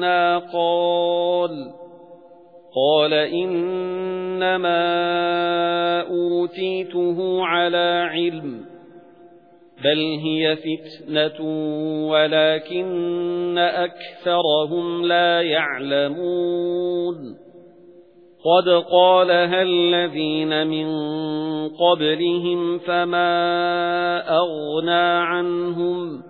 مِنَّا قَالَ قَالَ إِنَّمَا أُوتِيتُهُ عَلَى عِلْمٍ بَلْ هِيَ فِتْنَةٌ وَلَكِنَّ أَكْثَرَهُمْ لَا يَعْلَمُونَ. قَدْ قَالَهَا الَّذِينَ مِن قَبْلِهِمْ فَمَا أَغْنَى عَنْهُمْ؟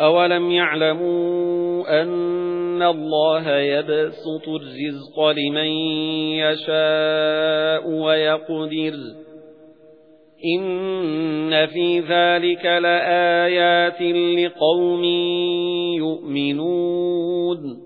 أَوَلَمْ يَعْلَمُوا أَنَّ اللَّهَ يَبْسُطُ الرِّزْقَ لِمَن يَشَاءُ وَيَقْدِرُ إِنَّ فِي ذَلِكَ لَآيَاتٍ لِقَوْمٍ يُؤْمِنُونَ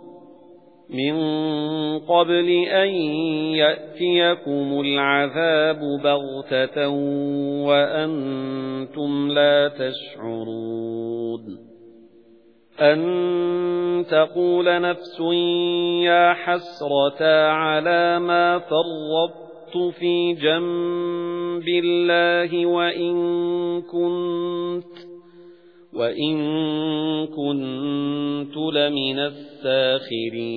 مِنْ قَبْلِ أَنْ يَأْتِيَكُمُ الْعَذَابُ بَغْتَةً وَأَنْتُمْ لَا تَشْعُرُونَ أَن تَقُولَ نَفْسٌ يَا حَسْرَتَا عَلَى مَا فَرَّطتُ فِي جَنبِ اللَّهِ وَإِن كُنتُ وَإِن كُنتُ لَمِنَ السَّاخِرِينَ